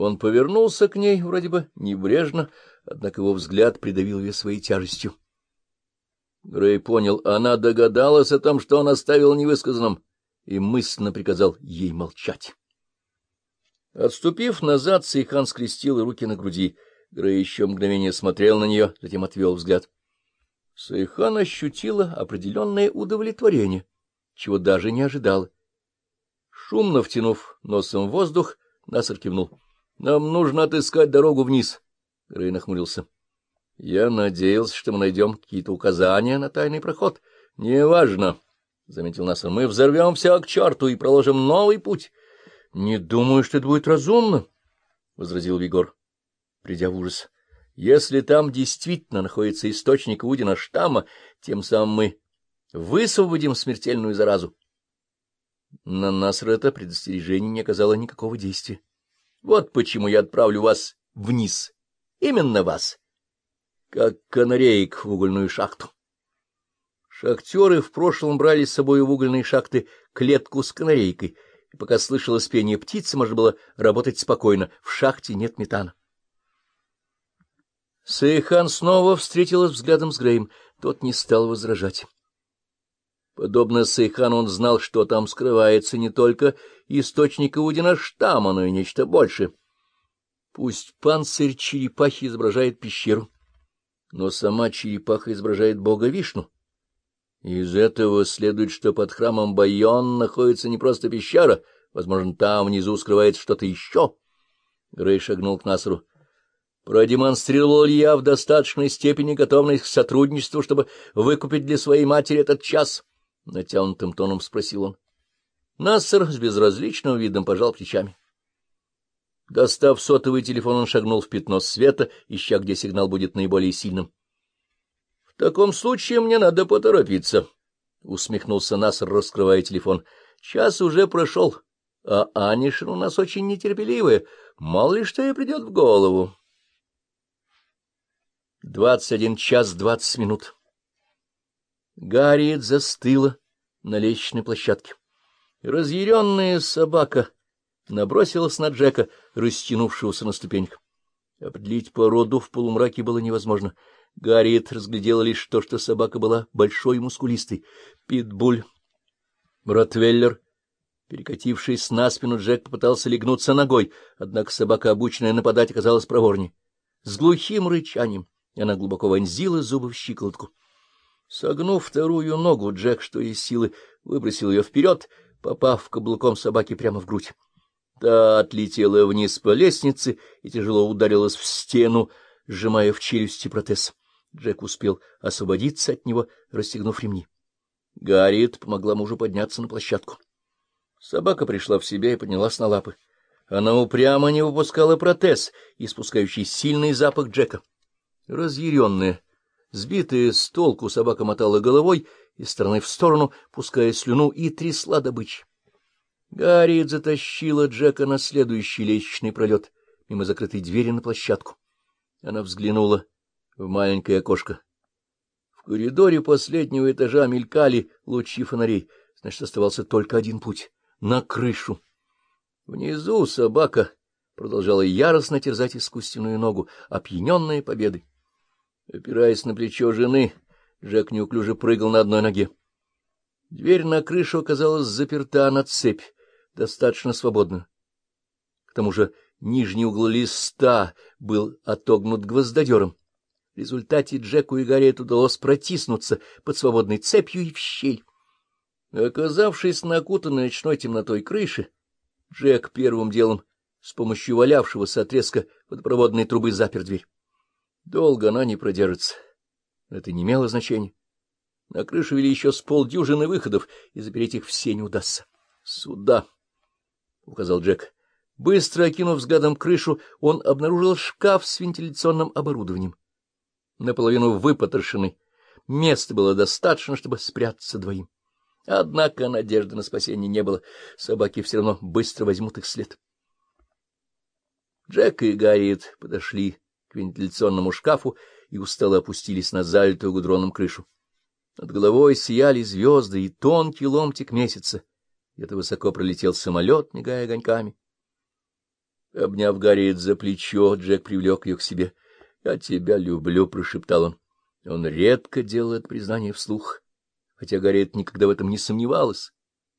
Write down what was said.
Он повернулся к ней, вроде бы небрежно, однако его взгляд придавил ее своей тяжестью. Грей понял, она догадалась о том, что он оставил невысказанным, и мысленно приказал ей молчать. Отступив назад, Сейхан скрестил руки на груди. Грей еще мгновение смотрел на нее, затем отвел взгляд. Сейхан ощутила определенное удовлетворение, чего даже не ожидала. Шумно втянув носом воздух, Насар кивнул. — Нам нужно отыскать дорогу вниз. Грей нахмурился. — Я надеялся, что мы найдем какие-то указания на тайный проход. — Неважно, — заметил Насар. — Мы взорвем все к черту и проложим новый путь. — Не думаю, что это будет разумно, — возразил Вигор, придя в ужас. — Если там действительно находится источник Удина штамма, тем самым мы высвободим смертельную заразу. На Насра это предостережение не оказало никакого действия. Вот почему я отправлю вас вниз. Именно вас. Как канареек в угольную шахту. Шахтеры в прошлом брали с собой в угольные шахты клетку с канарейкой, и пока слышалось пение птицы, можно было работать спокойно. В шахте нет метана. Сейхан снова встретилась взглядом с Греем. Тот не стал возражать. Подобно Сейхану он знал, что там скрывается не только источник Иудина штамма, но и нечто большее. Пусть панцирь черепахи изображает пещеру, но сама черепаха изображает бога Вишну. Из этого следует, что под храмом Байон находится не просто пещера, возможно, там внизу скрывается что-то еще. Грей шагнул к Насру. Продемонстрировал ли я в достаточной степени готовность к сотрудничеству, чтобы выкупить для своей матери этот час? —— натянутым тоном спросил он. Нассер с безразличным видом пожал плечами. Достав сотовый телефон, он шагнул в пятно света, ища, где сигнал будет наиболее сильным. — В таком случае мне надо поторопиться, — усмехнулся Нассер, раскрывая телефон. — Час уже прошел, а Анишин у нас очень нетерпеливая. Мало ли что ей придет в голову. Двадцать один час двадцать минут. Гарриет застыла на лестничной площадке. Разъяренная собака набросилась на Джека, растянувшегося на ступеньках. Определить породу в полумраке было невозможно. Гарриет разглядела лишь то, что собака была большой и мускулистой. Питбуль, Ротвеллер. Перекатившись на спину, Джек попытался легнуться ногой, однако собака, обученная нападать, оказалась проворнее. С глухим рычанием она глубоко вонзила зубы в щиколотку. Согнув вторую ногу, Джек, что из силы, выбросил ее вперед, попав каблуком собаки прямо в грудь. Та отлетела вниз по лестнице и тяжело ударилась в стену, сжимая в челюсти протез. Джек успел освободиться от него, расстегнув ремни. Гарриет помогла мужу подняться на площадку. Собака пришла в себя и поднялась на лапы. Она упрямо не выпускала протез, испускающий сильный запах Джека. Разъяренная, Сбитая с толку, собака мотала головой из стороны в сторону, пуская слюну, и трясла добычи. Гарриет затащила Джека на следующий лестничный пролет, мимо закрытой двери на площадку. Она взглянула в маленькое окошко. В коридоре последнего этажа мелькали лучи фонарей, значит, оставался только один путь — на крышу. Внизу собака продолжала яростно терзать искусственную ногу, опьяненная победой. Опираясь на плечо жены, Жак неуклюже прыгал на одной ноге. Дверь на крышу оказалась заперта на цепь, достаточно свободно. К тому же нижний угол листа был отогнут гвоздодером. В результате Джеку и Гарриет удалось протиснуться под свободной цепью и в щель. Оказавшись на окутанной ночной темнотой крыши, Джек первым делом с помощью валявшегося отрезка водопроводной трубы запер дверь. Долго она не продержится. Это не имело значения. На крышу вели еще с полдюжины выходов, и запереть их все не удастся. — Сюда, — указал Джек. Быстро окинув взглядом крышу, он обнаружил шкаф с вентиляционным оборудованием. Наполовину выпотрошенный. Места было достаточно, чтобы спрятаться двоим. Однако надежды на спасение не было. Собаки все равно быстро возьмут их след. Джек и Гарриет подошли к вентиляционному шкафу и устало опустились на залитую гудроном крышу. Над головой сияли звезды и тонкий ломтик месяца. Где-то высоко пролетел самолет, мигая огоньками. Обняв Гарриет за плечо, Джек привлек ее к себе. — Я тебя люблю, — прошептал он. Он редко делал это признание вслух, хотя Гарриет никогда в этом не сомневалась.